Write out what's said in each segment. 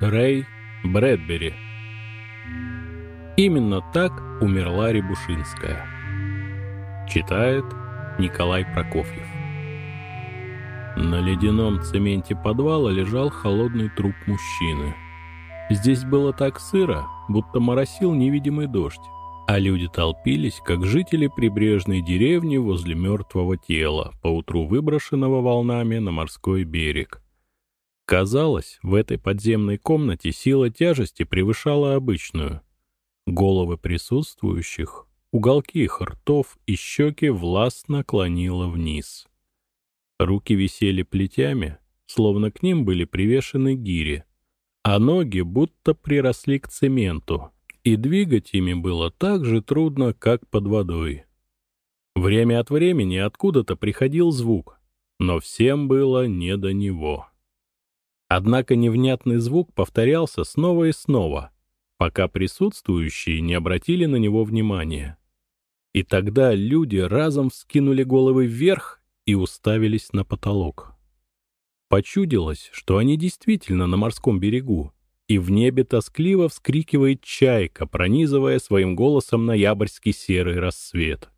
Рэй Брэдбери. Именно так умерла Рябушинская. Читает Николай Прокофьев. На ледяном цементе подвала лежал холодный труп мужчины. Здесь было так сыро, будто моросил невидимый дождь, а люди толпились, как жители прибрежной деревни возле мертвого тела, поутру выброшенного волнами на морской берег. Казалось, в этой подземной комнате сила тяжести превышала обычную. Головы присутствующих, уголки их ртов и щеки властно клонило вниз. Руки висели плетями, словно к ним были привешены гири, а ноги будто приросли к цементу, и двигать ими было так же трудно, как под водой. Время от времени откуда-то приходил звук, но всем было не до него. Однако невнятный звук повторялся снова и снова, пока присутствующие не обратили на него внимания. И тогда люди разом вскинули головы вверх и уставились на потолок. Почудилось, что они действительно на морском берегу, и в небе тоскливо вскрикивает чайка, пронизывая своим голосом ноябрьский серый рассвет.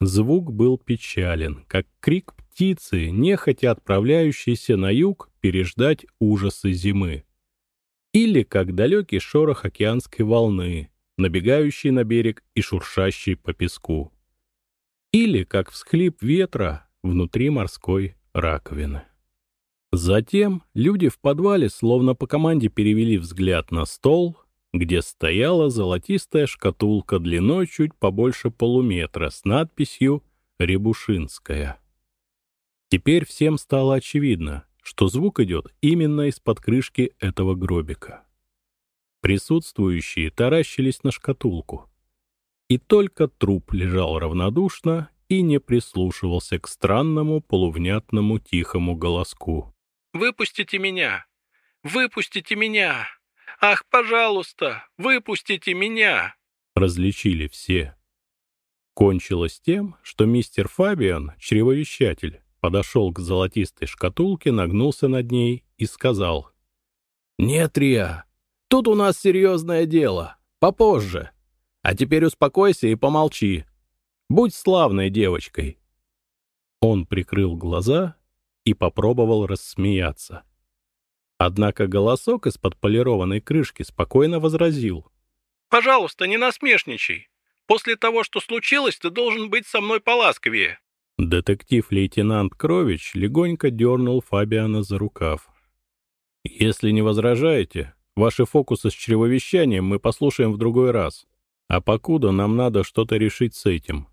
Звук был печален, как крик птицы, нехотя отправляющейся на юг переждать ужасы зимы. Или как далекий шорох океанской волны, набегающей на берег и шуршащей по песку. Или как всхлип ветра, внутри морской раковины. Затем люди в подвале словно по команде перевели взгляд на стол, где стояла золотистая шкатулка длиной чуть побольше полуметра с надписью «Рябушинская». Теперь всем стало очевидно, что звук идет именно из-под крышки этого гробика. Присутствующие таращились на шкатулку. И только труп лежал равнодушно и не прислушивался к странному полувнятному тихому голоску. «Выпустите меня! Выпустите меня! Ах, пожалуйста, выпустите меня!» Различили все. Кончилось тем, что мистер Фабиан, чревовещатель, подошел к золотистой шкатулке, нагнулся над ней и сказал. «Нет, Риа, тут у нас серьезное дело. Попозже. А теперь успокойся и помолчи. Будь славной девочкой». Он прикрыл глаза и попробовал рассмеяться. Однако голосок из-под полированной крышки спокойно возразил. «Пожалуйста, не насмешничай. После того, что случилось, ты должен быть со мной поласковее». Детектив-лейтенант Крович легонько дернул Фабиана за рукав. «Если не возражаете, ваши фокусы с чревовещанием мы послушаем в другой раз. А покуда нам надо что-то решить с этим.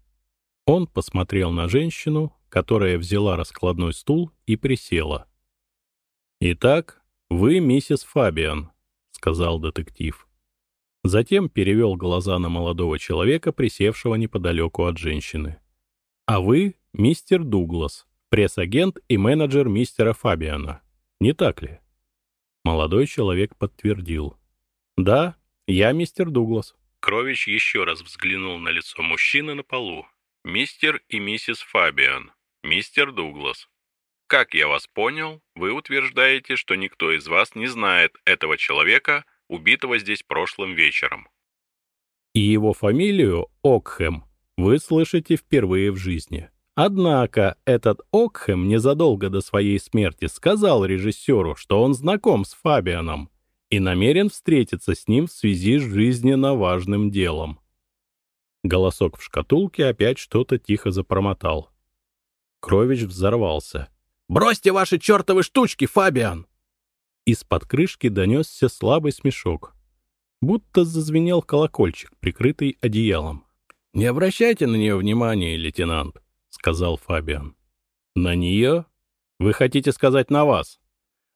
Он посмотрел на женщину, которая взяла раскладной стул и присела. «Итак, вы миссис Фабиан», — сказал детектив. Затем перевел глаза на молодого человека, присевшего неподалеку от женщины. «А вы мистер Дуглас, пресс-агент и менеджер мистера Фабиана. Не так ли?» Молодой человек подтвердил. «Да, я мистер Дуглас». Крович еще раз взглянул на лицо мужчины на полу, Мистер и миссис Фабиан, мистер Дуглас. Как я вас понял, вы утверждаете, что никто из вас не знает этого человека, убитого здесь прошлым вечером. И его фамилию Окхэм вы слышите впервые в жизни. Однако этот Окхэм незадолго до своей смерти сказал режиссеру, что он знаком с Фабианом и намерен встретиться с ним в связи с жизненно важным делом. Голосок в шкатулке опять что-то тихо запромотал. Крович взорвался. «Бросьте ваши чертовы штучки, Фабиан!» Из-под крышки донесся слабый смешок. Будто зазвенел колокольчик, прикрытый одеялом. «Не обращайте на нее внимания, лейтенант», — сказал Фабиан. «На нее? Вы хотите сказать на вас?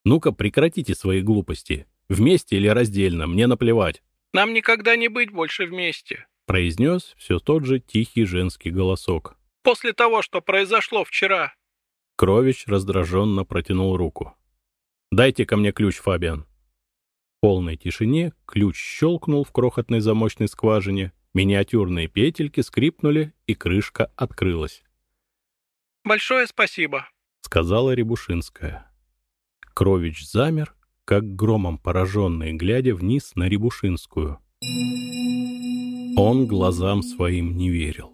Ну-ка, прекратите свои глупости. Вместе или раздельно, мне наплевать». «Нам никогда не быть больше вместе», — произнес все тот же тихий женский голосок. «После того, что произошло вчера». Крович раздраженно протянул руку. «Дайте ко мне ключ, Фабиан». В полной тишине ключ щелкнул в крохотной замочной скважине, миниатюрные петельки скрипнули, и крышка открылась. «Большое спасибо», — сказала Рябушинская. Крович замер, как громом пораженный, глядя вниз на Рябушинскую. Он глазам своим не верил.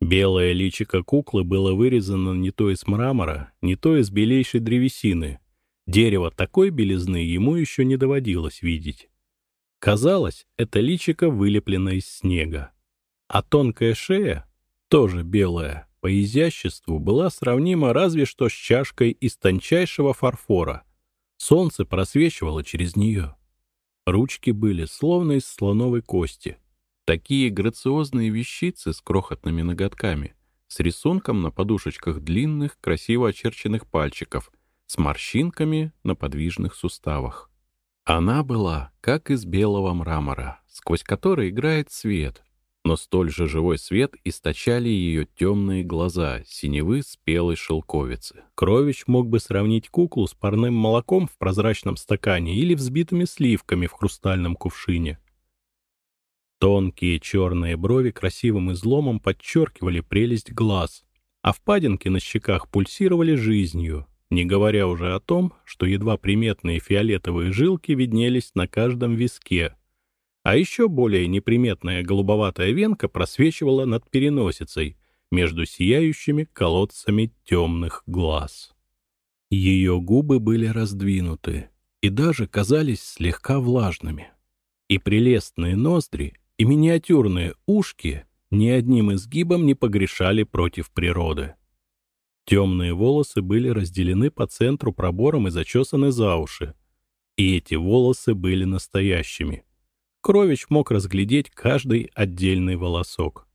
Белое личико куклы было вырезано не то из мрамора, не то из белейшей древесины. Дерево такой белизны ему еще не доводилось видеть. Казалось, это личико вылеплено из снега. А тонкая шея, тоже белая, по изяществу была сравнима разве что с чашкой из тончайшего фарфора. Солнце просвечивало через нее. Ручки были словно из слоновой кости. Такие грациозные вещицы с крохотными ноготками, с рисунком на подушечках длинных, красиво очерченных пальчиков, с морщинками на подвижных суставах. Она была, как из белого мрамора, сквозь который играет свет, но столь же живой свет источали ее темные глаза, синевы спелой шелковицы. Крович мог бы сравнить куклу с парным молоком в прозрачном стакане или взбитыми сливками в хрустальном кувшине. Тонкие черные брови красивым изломом подчеркивали прелесть глаз, а впадинки на щеках пульсировали жизнью, не говоря уже о том, что едва приметные фиолетовые жилки виднелись на каждом виске, а еще более неприметная голубоватая венка просвечивала над переносицей между сияющими колодцами темных глаз. Ее губы были раздвинуты и даже казались слегка влажными, и прелестные ноздри и миниатюрные ушки ни одним изгибом не погрешали против природы. Темные волосы были разделены по центру пробором и зачесаны за уши. И эти волосы были настоящими. Крович мог разглядеть каждый отдельный волосок.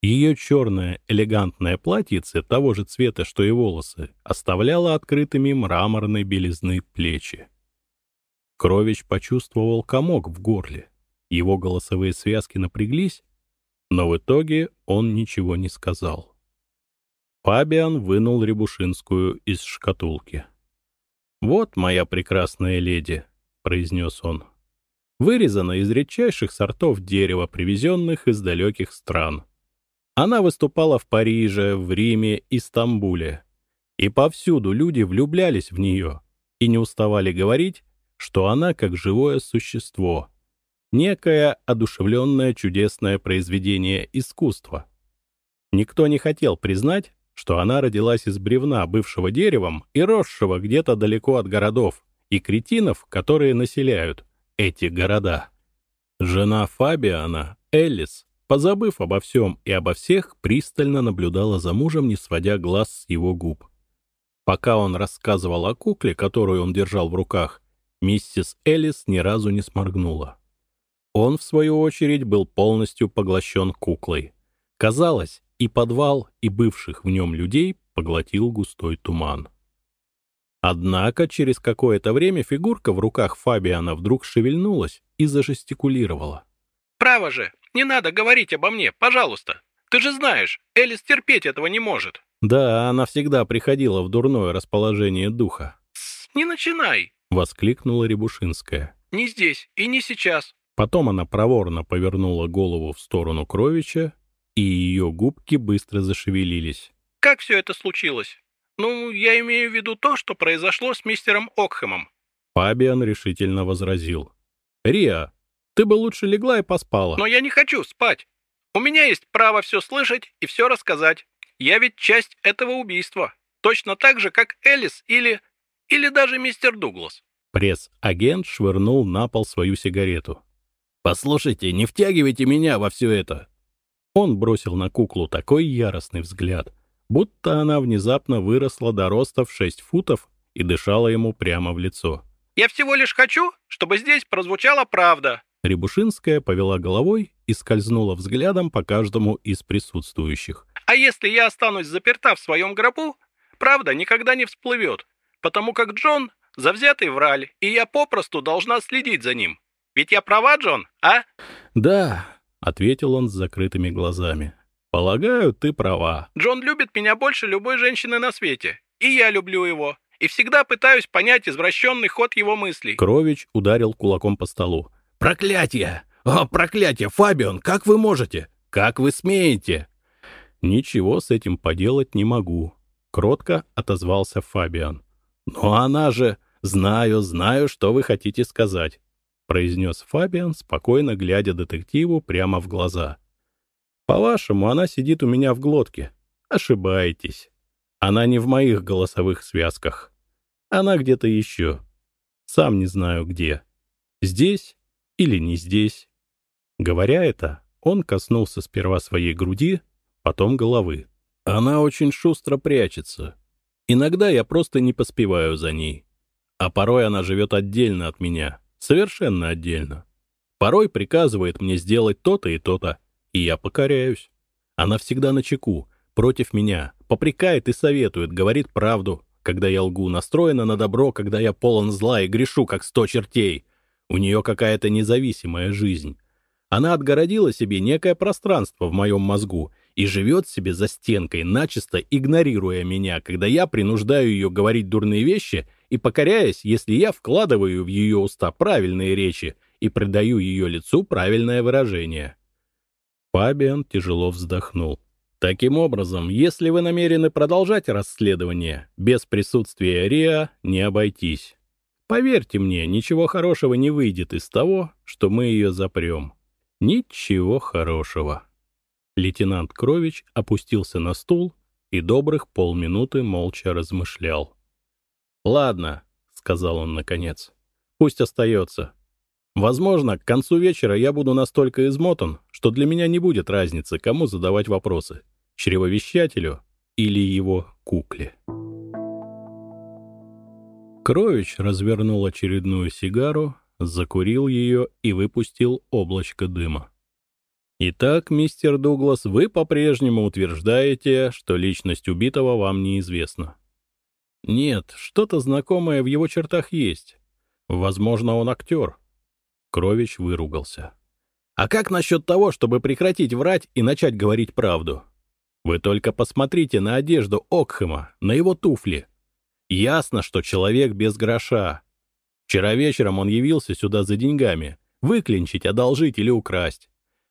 Ее черное элегантное платьице того же цвета, что и волосы, оставляло открытыми мраморной белизны плечи. Крович почувствовал комок в горле. Его голосовые связки напряглись, но в итоге он ничего не сказал. Фабиан вынул Рябушинскую из шкатулки. «Вот, моя прекрасная леди», — произнес он, — «вырезана из редчайших сортов дерева, привезенных из далеких стран. Она выступала в Париже, в Риме и Стамбуле, и повсюду люди влюблялись в нее и не уставали говорить, что она как живое существо, некое одушевленное чудесное произведение искусства. Никто не хотел признать, что она родилась из бревна, бывшего деревом и росшего где-то далеко от городов, и кретинов, которые населяют эти города. Жена Фабиана, Эллис, позабыв обо всем и обо всех, пристально наблюдала за мужем, не сводя глаз с его губ. Пока он рассказывал о кукле, которую он держал в руках, миссис Эллис ни разу не сморгнула. Он, в свою очередь, был полностью поглощен куклой. Казалось, и подвал, и бывших в нем людей поглотил густой туман. Однако через какое-то время фигурка в руках Фабиана вдруг шевельнулась и зажестикулировала. «Право же, не надо говорить обо мне, пожалуйста. Ты же знаешь, Элис терпеть этого не может». Да, она всегда приходила в дурное расположение духа. «Тсс, не начинай!» — воскликнула Рябушинская. «Не здесь и не сейчас». Потом она проворно повернула голову в сторону Кровича и ее губки быстро зашевелились. «Как все это случилось? Ну, я имею в виду то, что произошло с мистером Окхэмом». Фабиан решительно возразил. «Риа, ты бы лучше легла и поспала». «Но я не хочу спать. У меня есть право все слышать и все рассказать. Я ведь часть этого убийства. Точно так же, как Элис или... или даже мистер Дуглас». Пресс-агент швырнул на пол свою сигарету. «Послушайте, не втягивайте меня во все это. Он бросил на куклу такой яростный взгляд, будто она внезапно выросла до роста в 6 футов и дышала ему прямо в лицо. «Я всего лишь хочу, чтобы здесь прозвучала правда». Рябушинская повела головой и скользнула взглядом по каждому из присутствующих. «А если я останусь заперта в своем гробу, правда никогда не всплывет, потому как Джон — завзятый враль, и я попросту должна следить за ним. Ведь я права, Джон, а?» «Да», — ответил он с закрытыми глазами. «Полагаю, ты права». «Джон любит меня больше любой женщины на свете. И я люблю его. И всегда пытаюсь понять извращенный ход его мыслей». Крович ударил кулаком по столу. «Проклятие! О, проклятие! Фабион, как вы можете? Как вы смеете?» «Ничего с этим поделать не могу», — кротко отозвался Фабиан. «Но она же... знаю, знаю, что вы хотите сказать», — произнес Фабиан, спокойно глядя детективу прямо в глаза. «По-вашему, она сидит у меня в глотке. Ошибаетесь. Она не в моих голосовых связках. Она где-то еще. Сам не знаю где. Здесь или не здесь». Говоря это, он коснулся сперва своей груди, потом головы. Она очень шустро прячется. Иногда я просто не поспеваю за ней. А порой она живет отдельно от меня, совершенно отдельно. Порой приказывает мне сделать то-то и то-то, и я покоряюсь. Она всегда на чеку, против меня, попрекает и советует, говорит правду, когда я лгу, настроена на добро, когда я полон зла и грешу, как сто чертей. У нее какая-то независимая жизнь. Она отгородила себе некое пространство в моем мозгу и живет себе за стенкой, начисто игнорируя меня, когда я принуждаю ее говорить дурные вещи и покоряясь, если я вкладываю в ее уста правильные речи и придаю ее лицу правильное выражение. Фабиан тяжело вздохнул. Таким образом, если вы намерены продолжать расследование, без присутствия Риа не обойтись. Поверьте мне, ничего хорошего не выйдет из того, что мы ее запрем. Ничего хорошего. Лейтенант Крович опустился на стул и добрых полминуты молча размышлял. «Ладно», — сказал он наконец, — «пусть остается. Возможно, к концу вечера я буду настолько измотан, что для меня не будет разницы, кому задавать вопросы — чревовещателю или его кукле». Крович развернул очередную сигару, закурил ее и выпустил облачко дыма. «Итак, мистер Дуглас, вы по-прежнему утверждаете, что личность убитого вам неизвестна?» «Нет, что-то знакомое в его чертах есть. Возможно, он актер». Крович выругался. «А как насчет того, чтобы прекратить врать и начать говорить правду? Вы только посмотрите на одежду Окхема, на его туфли. Ясно, что человек без гроша, Вчера вечером он явился сюда за деньгами. Выклинчить, одолжить или украсть.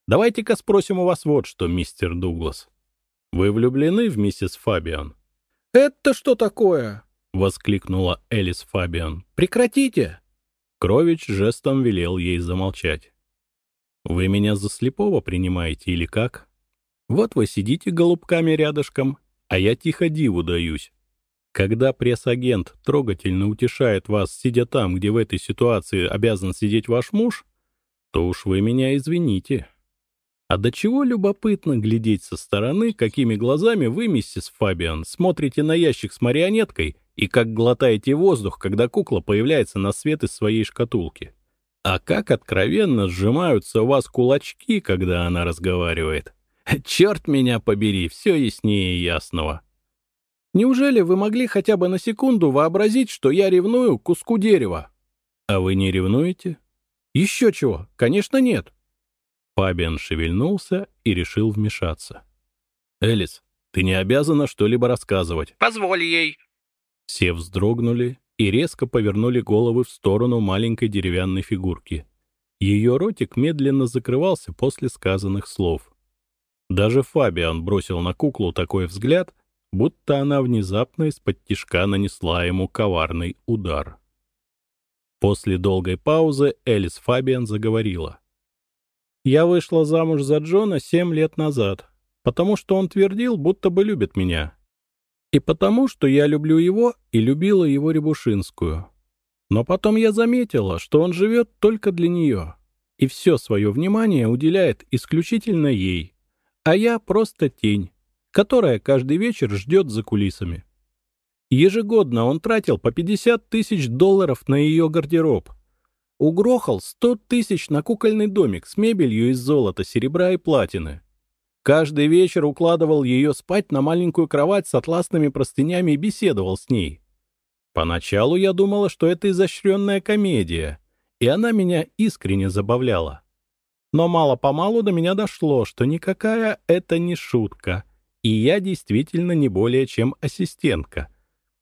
Давайте-ка спросим у вас вот что, мистер Дуглас. Вы влюблены в миссис Фабиан? «Это что такое?» — воскликнула Элис Фабиан. «Прекратите!» Крович жестом велел ей замолчать. «Вы меня за слепого принимаете или как? Вот вы сидите голубками рядышком, а я тихо диву даюсь. Когда пресс-агент трогательно утешает вас, сидя там, где в этой ситуации обязан сидеть ваш муж, то уж вы меня извините. А до чего любопытно глядеть со стороны, какими глазами вы, миссис Фабиан, смотрите на ящик с марионеткой и как глотаете воздух, когда кукла появляется на свет из своей шкатулки. А как откровенно сжимаются у вас кулачки, когда она разговаривает. Черт меня побери, все яснее ясного. Неужели вы могли хотя бы на секунду вообразить, что я ревную куску дерева? А вы не ревнуете? Еще чего? Конечно, нет. Фабиан шевельнулся и решил вмешаться. Элис, ты не обязана что-либо рассказывать. Позволь ей. Все вздрогнули и резко повернули головы в сторону маленькой деревянной фигурки. Ее ротик медленно закрывался после сказанных слов. Даже Фабиан бросил на куклу такой взгляд, будто она внезапно из-под тишка нанесла ему коварный удар. После долгой паузы Элис Фабиан заговорила. «Я вышла замуж за Джона семь лет назад, потому что он твердил, будто бы любит меня. И потому, что я люблю его и любила его Рябушинскую. Но потом я заметила, что он живет только для нее, и все свое внимание уделяет исключительно ей, а я просто тень, которая каждый вечер ждет за кулисами. Ежегодно он тратил по 50 тысяч долларов на ее гардероб. Угрохал 100 тысяч на кукольный домик с мебелью из золота, серебра и платины. Каждый вечер укладывал ее спать на маленькую кровать с атласными простынями и беседовал с ней. Поначалу я думала, что это изощренная комедия, и она меня искренне забавляла. Но мало-помалу до меня дошло, что никакая это не шутка — и я действительно не более чем ассистентка.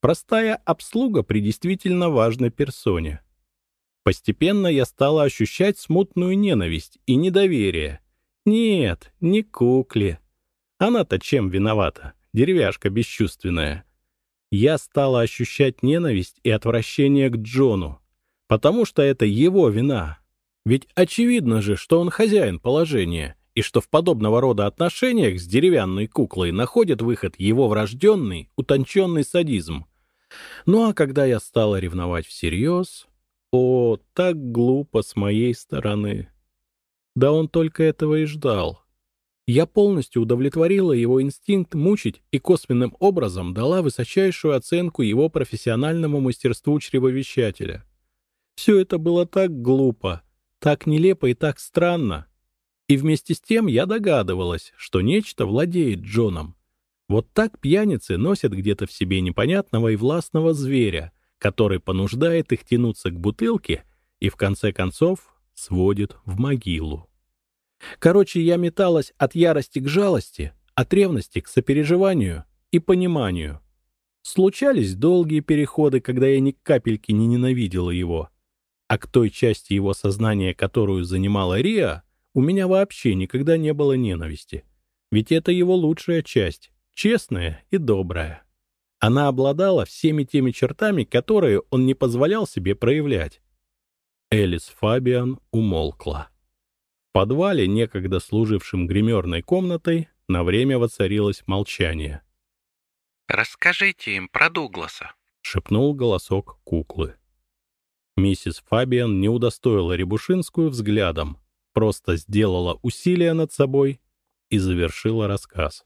Простая обслуга при действительно важной персоне. Постепенно я стала ощущать смутную ненависть и недоверие. Нет, не кукле. Она-то чем виновата? Деревяшка бесчувственная. я стала ощущать ненависть и отвращение к Джону, потому что это его вина. Ведь очевидно же, что он хозяин положения, и что в подобного рода отношениях с деревянной куклой находит выход его врожденный, утонченный садизм. Ну а когда я стала ревновать всерьез, о, так глупо с моей стороны. Да он только этого и ждал. Я полностью удовлетворила его инстинкт мучить и косвенным образом дала высочайшую оценку его профессиональному мастерству чревовещателя. Все это было так глупо, так нелепо и так странно. И вместе с тем я догадывалась, что нечто владеет Джоном. Вот так пьяницы носят где-то в себе непонятного и властного зверя, который понуждает их тянуться к бутылке и в конце концов сводит в могилу. Короче, я металась от ярости к жалости, от ревности к сопереживанию и пониманию. Случались долгие переходы, когда я ни капельки не ненавидела его. А к той части его сознания, которую занимала Риа, у меня вообще никогда не было ненависти. Ведь это его лучшая часть, честная и добрая. Она обладала всеми теми чертами, которые он не позволял себе проявлять. Элис Фабиан умолкла подвале, некогда служившем гримерной комнатой, на время воцарилось молчание. «Расскажите им про Дугласа», — шепнул голосок куклы. Миссис Фабиан не удостоила Рябушинскую взглядом, просто сделала усилие над собой и завершила рассказ.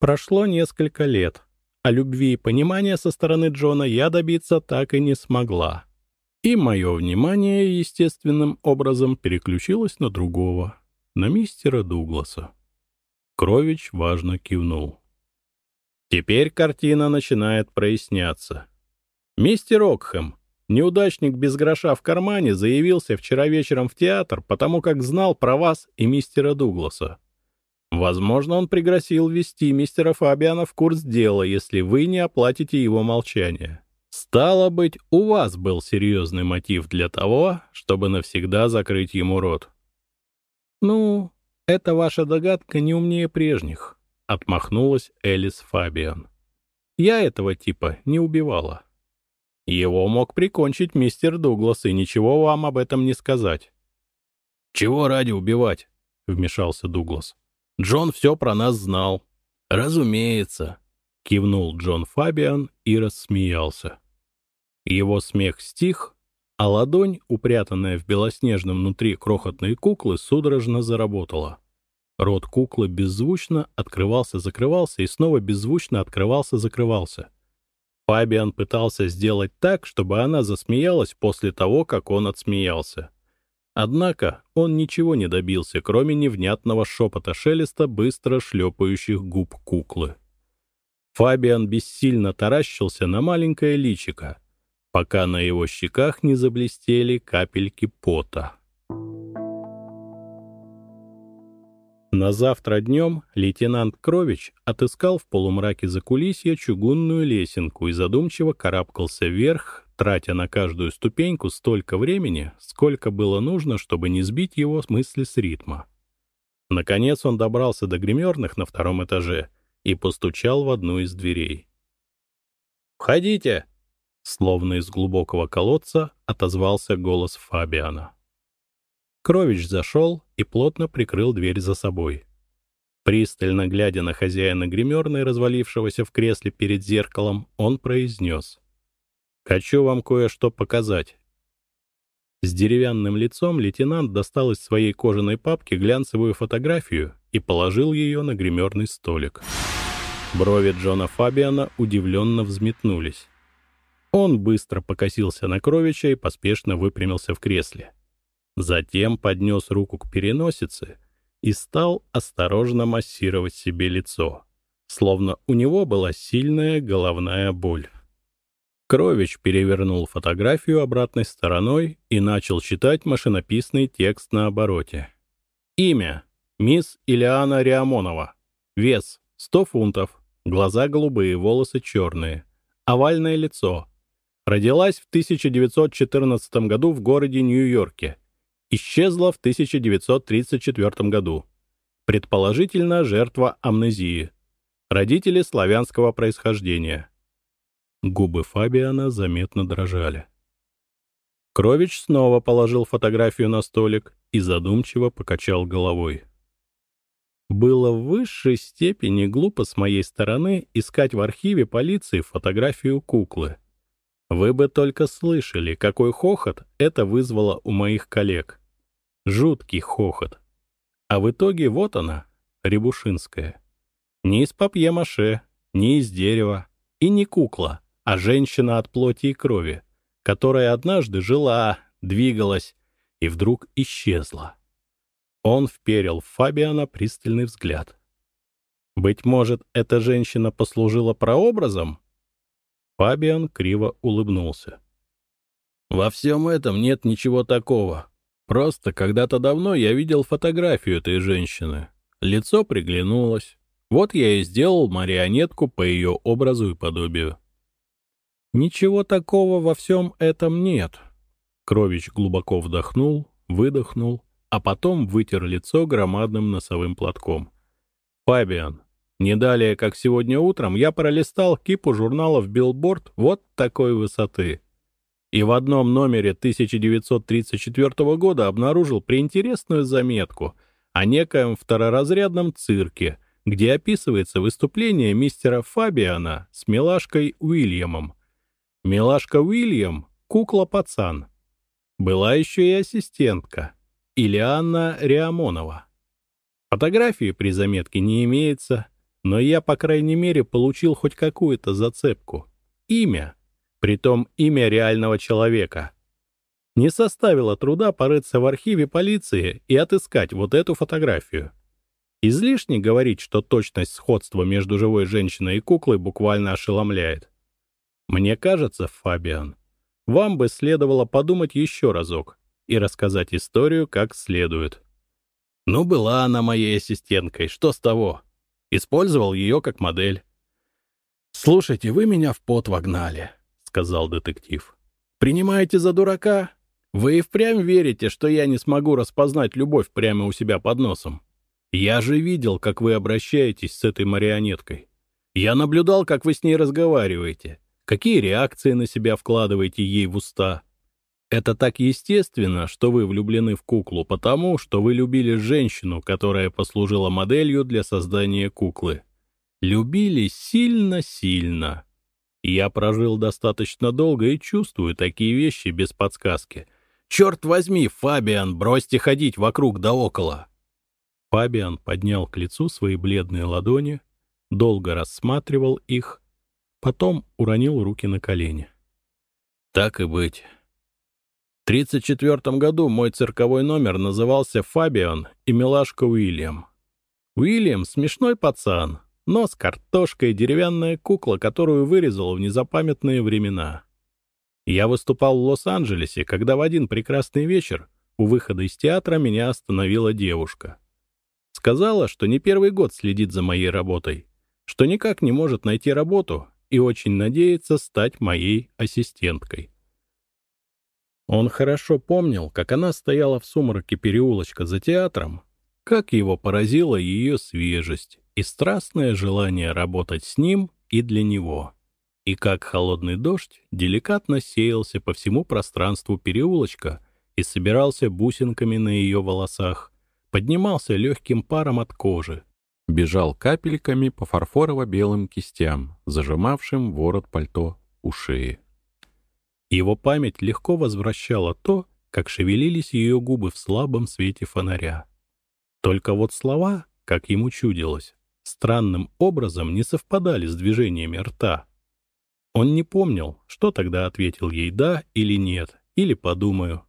Прошло несколько лет, а любви и понимания со стороны Джона я добиться так и не смогла. И мое внимание естественным образом переключилось на другого, на мистера Дугласа. Крович важно кивнул. Теперь картина начинает проясняться. Мистер Окхэм, неудачник без гроша в кармане, заявился вчера вечером в театр, потому как знал про вас и мистера Дугласа. Возможно, он пригрозил ввести мистера Фабиана в курс дела, если вы не оплатите его молчание. Стало быть, у вас был серьезный мотив для того, чтобы навсегда закрыть ему рот. Ну, это ваша догадка не умнее прежних, отмахнулась Элис Фабиан. Я этого типа не убивала. Его мог прикончить мистер Дуглас и ничего вам об этом не сказать. Чего ради убивать? вмешался Дуглас. Джон все про нас знал. Разумеется, кивнул Джон Фабиан и рассмеялся. Его смех стих, а ладонь, упрятанная в белоснежном внутри крохотной куклы, судорожно заработала. Рот куклы беззвучно открывался-закрывался и снова беззвучно открывался-закрывался. Фабиан пытался сделать так, чтобы она засмеялась после того, как он отсмеялся. Однако он ничего не добился, кроме невнятного шепота шелеста быстро шлепающих губ куклы. Фабиан бессильно таращился на маленькое личико — пока на его щеках не заблестели капельки пота. На завтра днем лейтенант Крович отыскал в полумраке закулисья чугунную лесенку и задумчиво карабкался вверх, тратя на каждую ступеньку столько времени, сколько было нужно, чтобы не сбить его мысли с ритма. Наконец он добрался до гримерных на втором этаже и постучал в одну из дверей. «Входите!» Словно из глубокого колодца отозвался голос Фабиана. Крович зашел и плотно прикрыл дверь за собой. Пристально глядя на хозяина гримерной, развалившегося в кресле перед зеркалом, он произнес. «Хочу вам кое-что показать». С деревянным лицом лейтенант достал из своей кожаной папки глянцевую фотографию и положил ее на гримерный столик. Брови Джона Фабиана удивленно взметнулись. Он быстро покосился на Кровича и поспешно выпрямился в кресле. Затем поднес руку к переносице и стал осторожно массировать себе лицо, словно у него была сильная головная боль. Крович перевернул фотографию обратной стороной и начал читать машинописный текст на обороте. Имя. Мисс Илиана Риамонова. Вес. 100 фунтов. Глаза голубые, волосы черные. Овальное лицо. Родилась в 1914 году в городе Нью-Йорке. Исчезла в 1934 году. Предположительно, жертва амнезии. Родители славянского происхождения. Губы Фабиана заметно дрожали. Крович снова положил фотографию на столик и задумчиво покачал головой. Было в высшей степени глупо с моей стороны искать в архиве полиции фотографию куклы. Вы бы только слышали, какой хохот это вызвало у моих коллег. Жуткий хохот. А в итоге вот она, Рябушинская. Не из папье-маше, не из дерева и не кукла, а женщина от плоти и крови которая однажды жила, двигалась и вдруг исчезла. Он вперил в Фабиана пристальный взгляд. Быть может, эта женщина послужила прообразом? Фабиан криво улыбнулся. Во всем этом нет ничего такого. Просто когда-то давно я видел фотографию этой женщины. Лицо приглянулось. Вот я и сделал марионетку по ее образу и подобию. Ничего такого во всем этом нет. Крович глубоко вдохнул, выдохнул, а потом вытер лицо громадным носовым платком. «Фабиан, не далее, как сегодня утром, я пролистал кипу журналов «Billboard» вот такой высоты. И в одном номере 1934 года обнаружил приинтересную заметку о некоем второразрядном цирке, где описывается выступление мистера Фабиана с милашкой Уильямом, Милашка Уильям — кукла-пацан. Была еще и ассистентка, Ильяна Риамонова. Фотографии при заметке не имеется, но я, по крайней мере, получил хоть какую-то зацепку. Имя, притом имя реального человека. Не составило труда порыться в архиве полиции и отыскать вот эту фотографию. Излишне говорить, что точность сходства между живой женщиной и куклой буквально ошеломляет. Мне кажется, Фабиан, вам бы следовало подумать еще разок и рассказать историю как следует. Ну, была она моей ассистенткой, что с того? Использовал ее как модель. «Слушайте, вы меня в пот вогнали», — сказал детектив. «Принимаете за дурака? Вы и впрямь верите, что я не смогу распознать любовь прямо у себя под носом? Я же видел, как вы обращаетесь с этой марионеткой. Я наблюдал, как вы с ней разговариваете какие реакции на себя вкладываете ей в уста. Это так естественно, что вы влюблены в куклу, потому что вы любили женщину, которая послужила моделью для создания куклы. Любили сильно-сильно. Я прожил достаточно долго и чувствую такие вещи без подсказки. «Черт возьми, Фабиан, бросьте ходить вокруг да около!» Фабиан поднял к лицу свои бледные ладони, долго рассматривал их — Потом уронил руки на колени. Так и быть. В 1934 году мой цирковой номер назывался «Фабион» и «Милашка Уильям». Уильям — смешной пацан, нос картошкой, деревянная кукла, которую вырезал в незапамятные времена. Я выступал в Лос-Анджелесе, когда в один прекрасный вечер у выхода из театра меня остановила девушка. Сказала, что не первый год следит за моей работой, что никак не может найти работу и очень надеется стать моей ассистенткой. Он хорошо помнил, как она стояла в сумраке переулочка за театром, как его поразила ее свежесть и страстное желание работать с ним и для него, и как холодный дождь деликатно сеялся по всему пространству переулочка и собирался бусинками на ее волосах, поднимался легким паром от кожи, бежал капельками по фарфорово-белым кистям, зажимавшим ворот пальто у шеи. Его память легко возвращала то, как шевелились ее губы в слабом свете фонаря. Только вот слова, как ему чудилось, странным образом не совпадали с движениями рта. Он не помнил, что тогда ответил ей «да» или «нет», или «подумаю».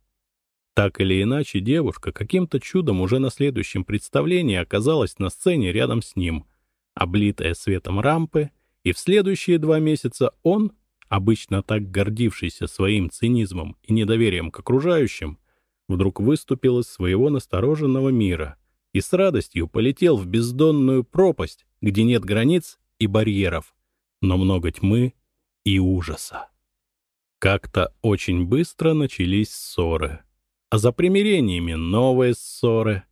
Так или иначе, девушка каким-то чудом уже на следующем представлении оказалась на сцене рядом с ним, облитая светом рампы, и в следующие два месяца он, обычно так гордившийся своим цинизмом и недоверием к окружающим, вдруг выступил из своего настороженного мира и с радостью полетел в бездонную пропасть, где нет границ и барьеров, но много тьмы и ужаса. Как-то очень быстро начались ссоры а за примирениями новые ссоры.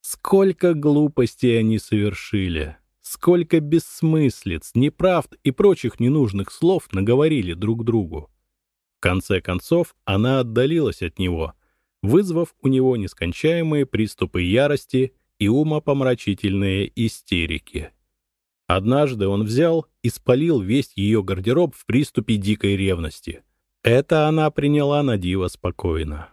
Сколько глупостей они совершили, Сколько бессмыслиц, неправд и прочих ненужных слов наговорили друг другу. В конце концов, она отдалилась от него, вызвав у него нескончаемые приступы ярости и умопомрачительные истерики. Однажды он взял и спалил весь ее гардероб в приступе дикой ревности. Это она приняла на диво спокойно.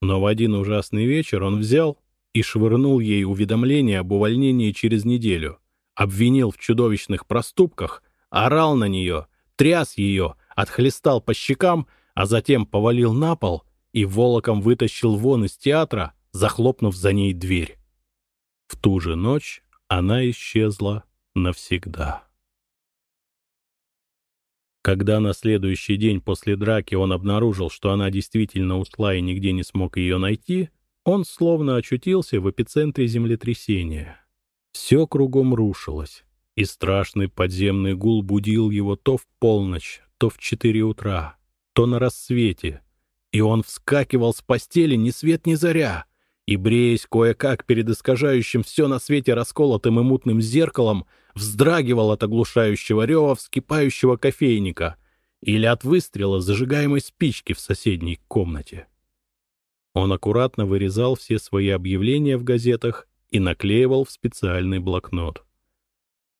Но в один ужасный вечер он взял и швырнул ей уведомление об увольнении через неделю, обвинил в чудовищных проступках, орал на нее, тряс ее, отхлестал по щекам, а затем повалил на пол и волоком вытащил вон из театра, захлопнув за ней дверь. В ту же ночь она исчезла навсегда. Когда на следующий день после драки он обнаружил, что она действительно ушла и нигде не смог ее найти, он словно очутился в эпицентре землетрясения. Все кругом рушилось, и страшный подземный гул будил его то в полночь, то в четыре утра, то на рассвете, и он вскакивал с постели ни свет ни заря, и, бреясь кое-как перед искажающим все на свете расколотым и мутным зеркалом, вздрагивал от оглушающего рева вскипающего кофейника или от выстрела зажигаемой спички в соседней комнате. Он аккуратно вырезал все свои объявления в газетах и наклеивал в специальный блокнот.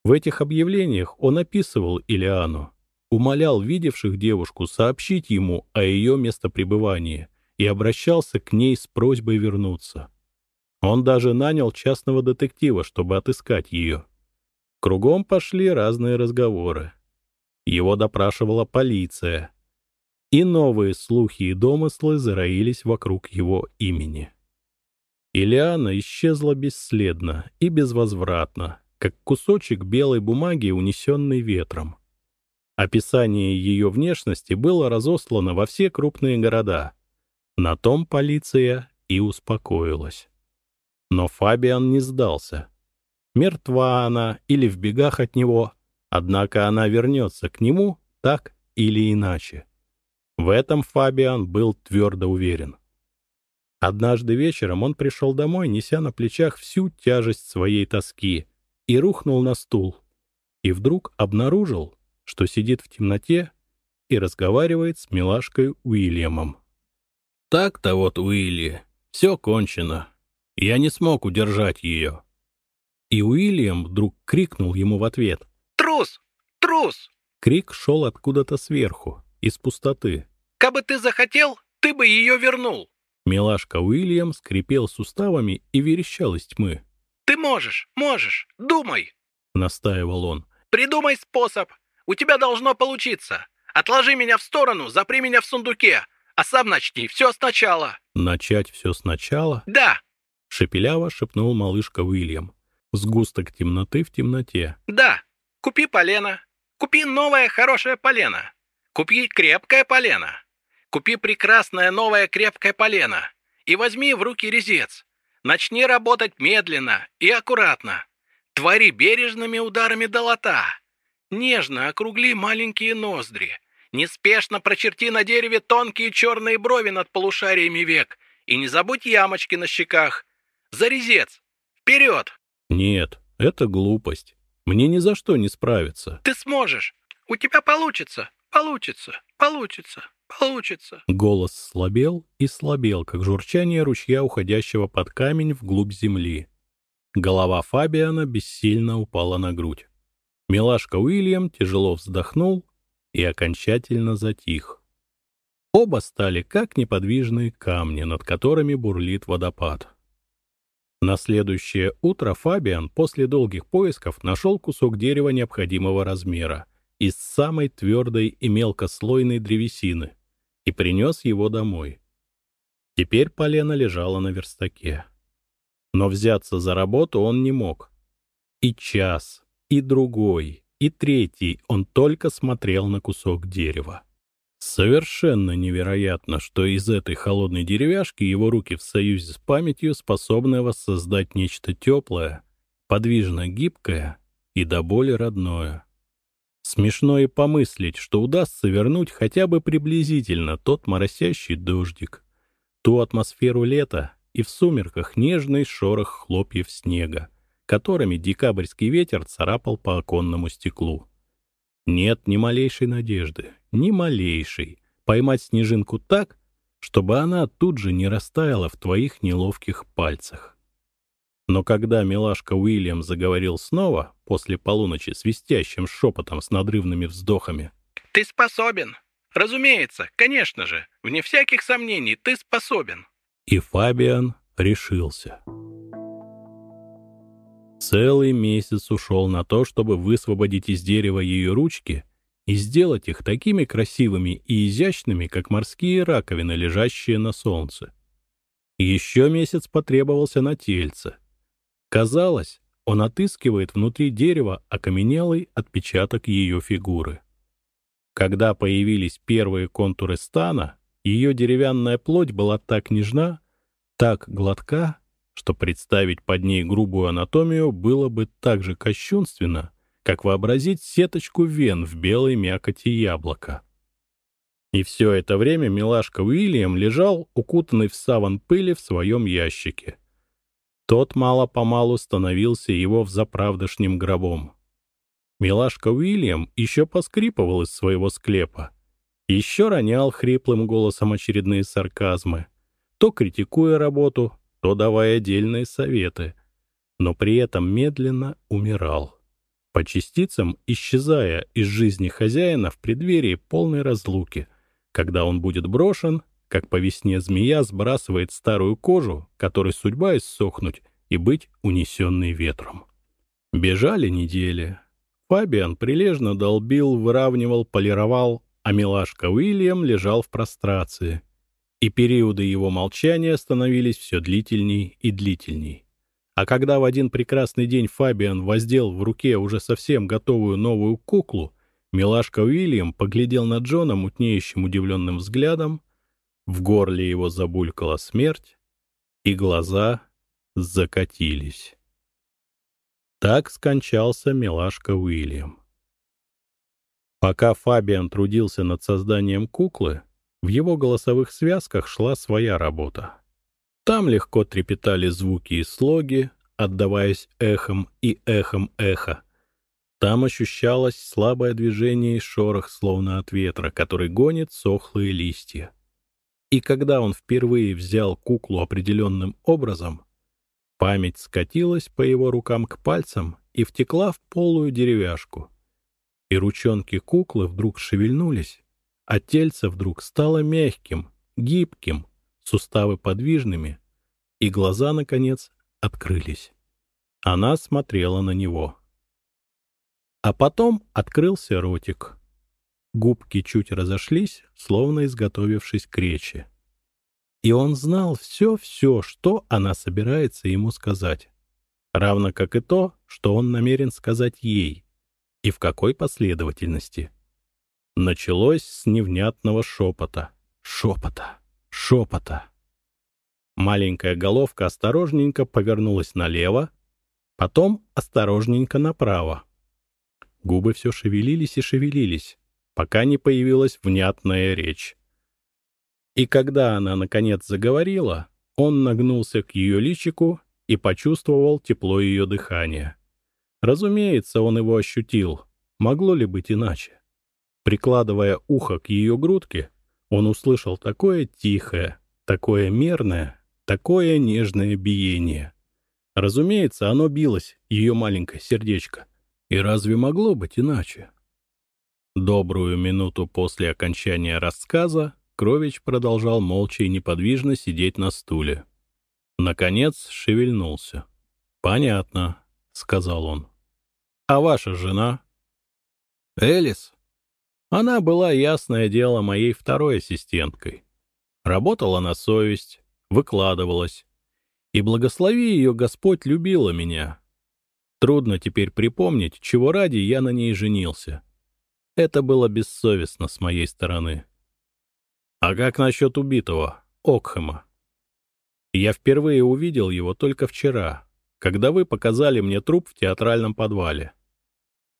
В этих объявлениях он описывал Илиану, умолял видевших девушку сообщить ему о ее местопребывании — и обращался к ней с просьбой вернуться. Он даже нанял частного детектива, чтобы отыскать ее. Кругом пошли разные разговоры. Его допрашивала полиция. И новые слухи и домыслы зароились вокруг его имени. Ильяна исчезла бесследно и безвозвратно, как кусочек белой бумаги, унесенный ветром. Описание ее внешности было разослано во все крупные города — на том полиция и успокоилась. Но Фабиан не сдался. Мертва она или в бегах от него, однако она вернется к нему так или иначе. В этом Фабиан был твердо уверен. Однажды вечером он пришел домой, неся на плечах всю тяжесть своей тоски, и рухнул на стул. И вдруг обнаружил, что сидит в темноте и разговаривает с милашкой Уильямом. Так-то вот, Уилли, все кончено. Я не смог удержать ее. И Уильям вдруг крикнул ему в ответ. «Трус! Трус!» Крик шел откуда-то сверху, из пустоты. «Кабы ты захотел, ты бы ее вернул!» Милашка Уильям скрипел суставами и верещал из тьмы. «Ты можешь, можешь, думай!» — настаивал он. «Придумай способ! У тебя должно получиться! Отложи меня в сторону, запри меня в сундуке, а сам начни все сначала». «Начать все сначала?» «Да». Шепеляво шепнул малышка Уильям. Сгусток темноты в темноте. «Да. Купи полено. Купи новое хорошее полено. Купи крепкое полено. Купи прекрасное новое крепкое полено. И возьми в руки резец. Начни работать медленно и аккуратно. Твори бережными ударами долота. Нежно округли маленькие ноздри. Неспешно прочерти на дереве тонкие черные брови над полушариями век. И не забудь ямочки на щеках. Зарезец! Вперед! Нет, это глупость. Мне ни за что не справиться. Ты сможешь. У тебя получится. Получится. Получится. Получится. Голос слабел и слабел, как журчание ручья, уходящего под камень вглубь земли. Голова Фабиана бессильно упала на грудь. Милашка Уильям тяжело вздохнул и окончательно затих. Оба стали как неподвижные камни, над которыми бурлит водопад. На следующее утро Фабиан после долгих поисков нашел кусок дерева необходимого размера из самой твердой и мелкослойной древесины и принес его домой. Теперь полено лежало на верстаке. Но взяться за работу он не мог. И час, и другой, и третий он только смотрел на кусок дерева. Совершенно невероятно, что из этой холодной деревяшки его руки в союзе с памятью способны воссоздать нечто теплое, подвижно гибкое и до боли родное. Смешно и помыслить, что удастся вернуть хотя бы приблизительно тот моросящий дождик, ту атмосферу лета и в сумерках нежный шорох хлопьев снега, которыми декабрьский ветер царапал по оконному стеклу. Нет ни малейшей надежды, ни малейшей, поймать снежинку так, чтобы она тут же не растаяла в твоих неловких пальцах. Но когда милашка Уильям заговорил снова, после полуночи свистящим шепотом с надрывными вздохами, «Ты способен! Разумеется, конечно же, вне всяких сомнений, ты способен!» И Фабиан решился. Целый месяц ушел на то, чтобы высвободить из дерева ее ручки и сделать их такими красивыми и изящными, как морские раковины, лежащие на солнце. Еще месяц потребовался на тельце. Казалось, он отыскивает внутри дерева окаменелый отпечаток ее фигуры. Когда появились первые контуры стана, ее деревянная плоть была так нежна, так гладка, что представить под ней грубую анатомию было бы так же кощунственно, как вообразить сеточку вен в белой мякоти яблока. И все это время милашка Уильям лежал, укутанный в саван пыли в своем ящике. Тот мало-помалу становился его взаправдошним гробом. Милашка Уильям еще поскрипывал из своего склепа, еще ронял хриплым голосом очередные сарказмы, то критикуя работу, то давая отдельные советы, но при этом медленно умирал, по частицам исчезая из жизни хозяина в преддверии полной разлуки, когда он будет брошен, как по весне змея сбрасывает старую кожу, которой судьба иссохнуть и быть унесенной ветром. Бежали недели. Фабиан прилежно долбил, выравнивал, полировал, а милашка Уильям лежал в прострации — и периоды его молчания становились все длительней и длительней. А когда в один прекрасный день Фабиан воздел в руке уже совсем готовую новую куклу, милашка Уильям поглядел на Джона мутнеющим удивленным взглядом, в горле его забулькала смерть, и глаза закатились. Так скончался милашка Уильям. Пока Фабиан трудился над созданием куклы, в его голосовых связках шла своя работа. Там легко трепетали звуки и слоги, отдаваясь эхом и эхом эха. Там ощущалось слабое движение и шорох, словно от ветра, который гонит сохлые листья. И когда он впервые взял куклу определенным образом, память скатилась по его рукам к пальцам и втекла в полую деревяшку. И ручонки куклы вдруг шевельнулись, а тельце вдруг стало мягким, гибким, суставы подвижными, и глаза, наконец, открылись. Она смотрела на него. А потом открылся ротик. Губки чуть разошлись, словно изготовившись к речи. И он знал все-все, что она собирается ему сказать. Равно как и то, что он намерен сказать ей, и в какой последовательности — Началось с невнятного шепота. Шепота. Шепота. Маленькая головка осторожненько повернулась налево, потом осторожненько направо. Губы все шевелились и шевелились, пока не появилась внятная речь. И когда она, наконец, заговорила, он нагнулся к ее личику и почувствовал тепло ее дыхания. Разумеется, он его ощутил. Могло ли быть иначе? Прикладывая ухо к ее грудке, он услышал такое тихое, такое мерное, такое нежное биение. Разумеется, оно билось, ее маленькое сердечко. И разве могло быть иначе? Добрую минуту после окончания рассказа Крович продолжал молча и неподвижно сидеть на стуле. Наконец шевельнулся. «Понятно», — сказал он. «А ваша жена?» «Элис», она была, ясное дело, моей второй ассистенткой. Работала на совесть, выкладывалась. И благослови ее Господь любила меня. Трудно теперь припомнить, чего ради я на ней женился. Это было бессовестно с моей стороны. А как насчет убитого, Окхэма? Я впервые увидел его только вчера, когда вы показали мне труп в театральном подвале.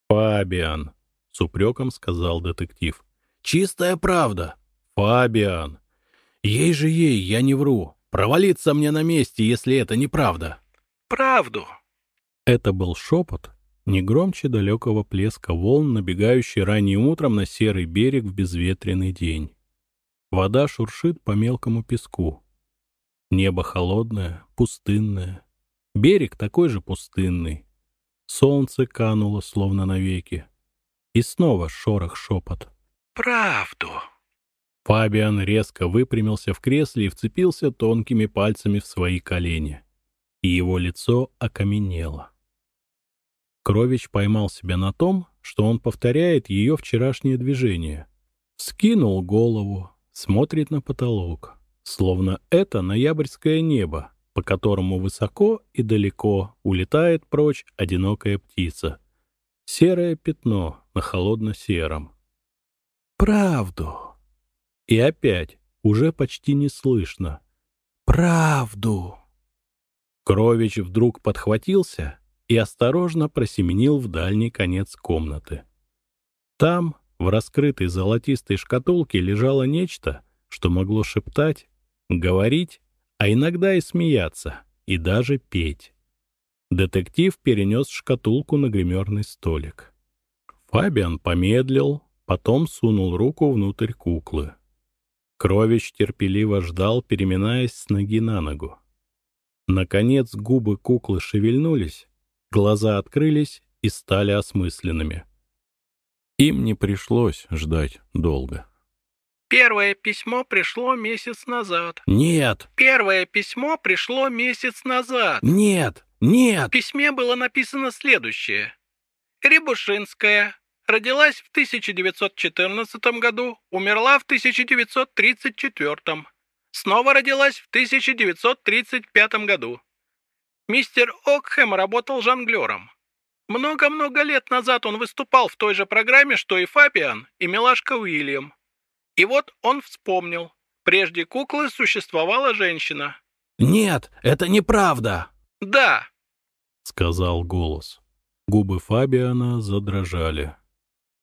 Фабиан, — с упреком сказал детектив. «Чистая правда. Фабиан. Ей же ей, я не вру. Провалиться мне на месте, если это неправда». «Правду». Это был шепот, не громче далекого плеска волн, набегающий ранним утром на серый берег в безветренный день. Вода шуршит по мелкому песку. Небо холодное, пустынное. Берег такой же пустынный. Солнце кануло, словно навеки. И снова шорох-шепот. «Правду!» Фабиан резко выпрямился в кресле и вцепился тонкими пальцами в свои колени. И его лицо окаменело. Крович поймал себя на том, что он повторяет ее вчерашнее движение. Скинул голову, смотрит на потолок, словно это ноябрьское небо, по которому высоко и далеко улетает прочь одинокая птица. Серое пятно на холодно-сером. «Правду!» И опять, уже почти не слышно. «Правду!» Крович вдруг подхватился и осторожно просеменил в дальний конец комнаты. Там, в раскрытой золотистой шкатулке, лежало нечто, что могло шептать, говорить, а иногда и смеяться, и даже петь. Детектив перенес шкатулку на гримерный столик. Фабиан помедлил, потом сунул руку внутрь куклы. Крович терпеливо ждал, переминаясь с ноги на ногу. Наконец губы куклы шевельнулись, Глаза открылись и стали осмысленными. Им не пришлось ждать долго. Первое письмо пришло месяц назад. Нет. Первое письмо пришло месяц назад. Нет. Нет. В письме было написано следующее. Рябушинская родилась в 1914 году, умерла в 1934. Снова родилась в 1935 году. Мистер Окхэм работал жонглером. Много-много лет назад он выступал в той же программе, что и Фабиан, и милашка Уильям. И вот он вспомнил. Прежде куклы существовала женщина. «Нет, это неправда!» «Да!» — сказал голос. Губы Фабиана задрожали.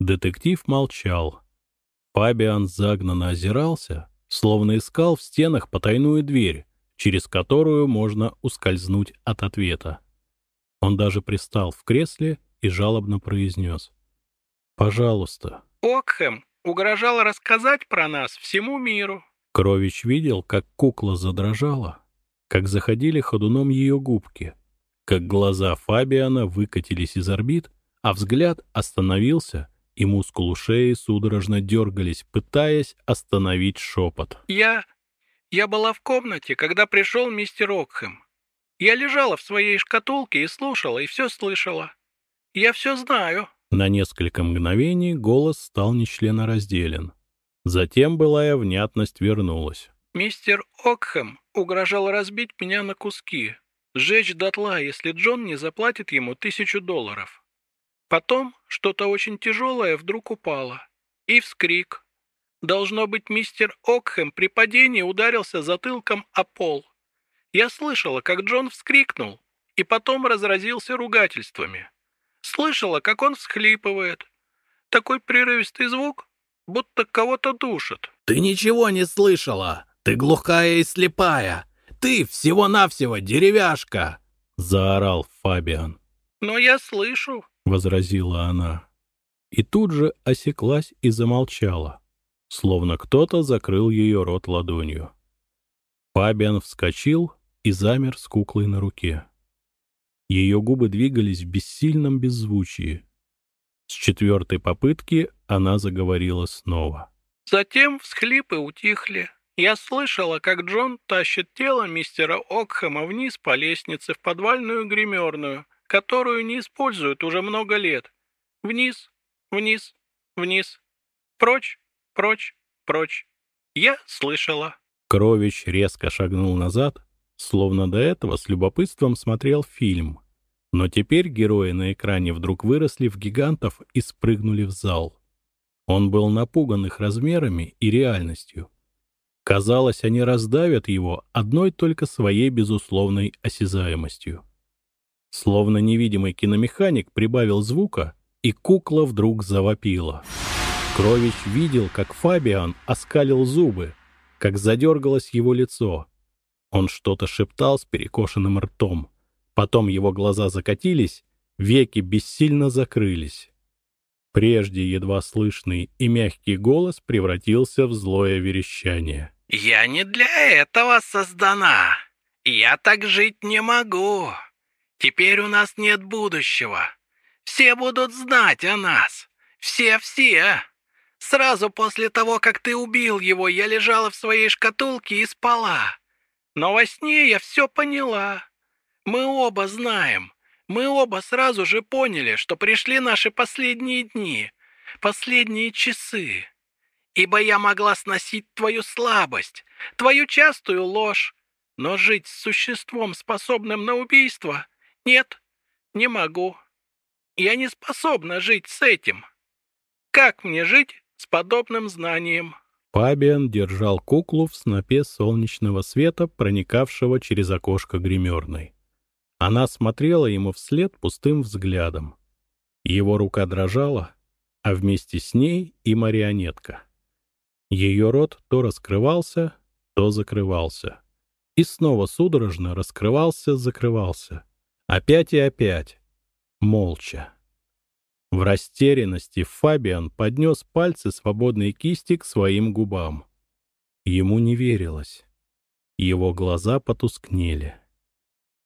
Детектив молчал. Фабиан загнанно озирался, словно искал в стенах потайную дверь, через которую можно ускользнуть от ответа. Он даже пристал в кресле и жалобно произнес. «Пожалуйста». «Окхэм угрожал рассказать про нас всему миру». Крович видел, как кукла задрожала, как заходили ходуном ее губки, как глаза Фабиана выкатились из орбит, а взгляд остановился, и мускулы шеи судорожно дергались, пытаясь остановить шепот. «Я я была в комнате, когда пришел мистер Окхэм. Я лежала в своей шкатулке и слушала, и все слышала. Я все знаю». На несколько мгновений голос стал нечленоразделен. Затем былая внятность вернулась. «Мистер Окхэм угрожал разбить меня на куски, сжечь дотла, если Джон не заплатит ему тысячу долларов. Потом что-то очень тяжелое вдруг упало. И вскрик, Должно быть, мистер Окхэм при падении ударился затылком о пол. Я слышала, как Джон вскрикнул, и потом разразился ругательствами. Слышала, как он всхлипывает. Такой прерывистый звук, будто кого-то душат. «Ты ничего не слышала! Ты глухая и слепая! Ты всего-навсего деревяшка!» — заорал Фабиан. «Но я слышу», — возразила она. И тут же осеклась и замолчала словно кто-то закрыл ее рот ладонью. Фабиан вскочил и замер с куклой на руке. Ее губы двигались в бессильном беззвучии. С четвертой попытки она заговорила снова. Затем всхлипы утихли. Я слышала, как Джон тащит тело мистера Окхэма вниз по лестнице в подвальную гримерную, которую не используют уже много лет. Вниз, вниз, вниз. Прочь, Прочь, прочь. Я слышала. Крович резко шагнул назад, словно до этого с любопытством смотрел фильм. Но теперь герои на экране вдруг выросли в гигантов и спрыгнули в зал. Он был напуган их размерами и реальностью. Казалось, они раздавят его одной только своей безусловной осязаемостью. Словно невидимый киномеханик прибавил звука, и кукла вдруг завопила. Крович видел, как Фабиан оскалил зубы, как задергалось его лицо. Он что-то шептал с перекошенным ртом. Потом его глаза закатились, веки бессильно закрылись. Прежде едва слышный и мягкий голос превратился в злое верещание. «Я не для этого создана. Я так жить не могу. Теперь у нас нет будущего. Все будут знать о нас. Все-все. Сразу после того, как ты убил его, я лежала в своей шкатулке и спала. Но во сне я все поняла. Мы оба знаем. Мы оба сразу же поняли, что пришли наши последние дни, последние часы. Ибо я могла сносить твою слабость, твою частую ложь, но жить с существом, способным на убийство, нет, не могу. Я не способна жить с этим. Как мне жить с подобным знанием?» Пабиан держал куклу в снопе солнечного света, проникавшего через окошко гримерной. Она смотрела ему вслед пустым взглядом. Его рука дрожала, а вместе с ней и марионетка. Ее рот то раскрывался, то закрывался. И снова судорожно раскрывался, закрывался. Опять и опять. Молча. В растерянности Фабиан поднес пальцы свободной кисти к своим губам. Ему не верилось. Его глаза потускнели.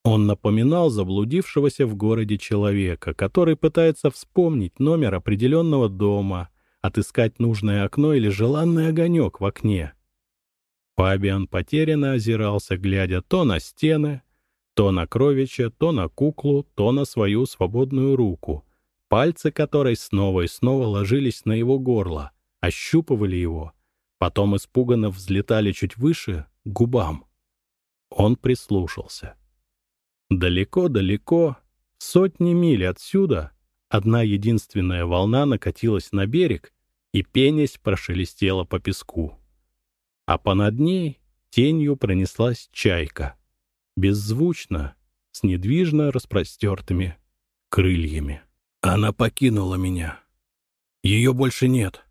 Он напоминал заблудившегося в городе человека, который пытается вспомнить номер определенного дома, отыскать нужное окно или желанный огонек в окне. Фабиан потерянно озирался, глядя то на стены, то на Кровича, то на куклу, то на свою свободную руку — пальцы которой снова и снова ложились на его горло, ощупывали его, потом испуганно взлетали чуть выше, к губам. Он прислушался. Далеко-далеко, сотни миль отсюда, одна единственная волна накатилась на берег и, пенясь, прошелестела по песку. А понад ней тенью пронеслась чайка, беззвучно, с недвижно распростертыми крыльями. Она покинула меня. Ее больше нет.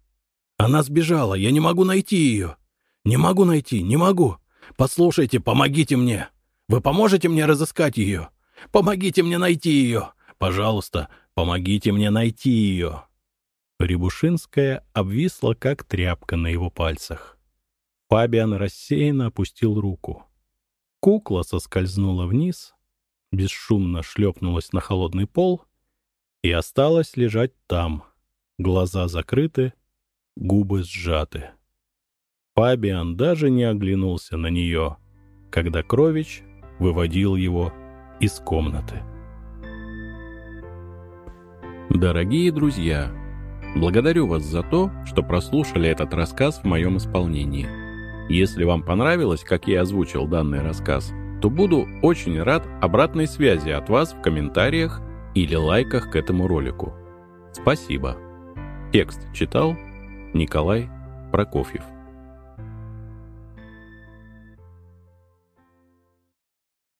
Она сбежала, я не могу найти ее. Не могу найти, не могу. Послушайте, помогите мне. Вы поможете мне разыскать ее? Помогите мне найти ее. Пожалуйста, помогите мне найти ее. Рябушинская обвисла, как тряпка на его пальцах. Фабиан рассеянно опустил руку. Кукла соскользнула вниз, бесшумно шлепнулась на холодный пол и осталась лежать там, глаза закрыты, губы сжаты. Фабиан даже не оглянулся на нее, когда Крович выводил его из комнаты. Дорогие друзья, благодарю вас за то, что прослушали этот рассказ в моем исполнении. Если вам понравилось, как я озвучил данный рассказ, то буду очень рад обратной связи от вас в комментариях или лайках к этому ролику. Спасибо. Текст читал Николай Прокофьев.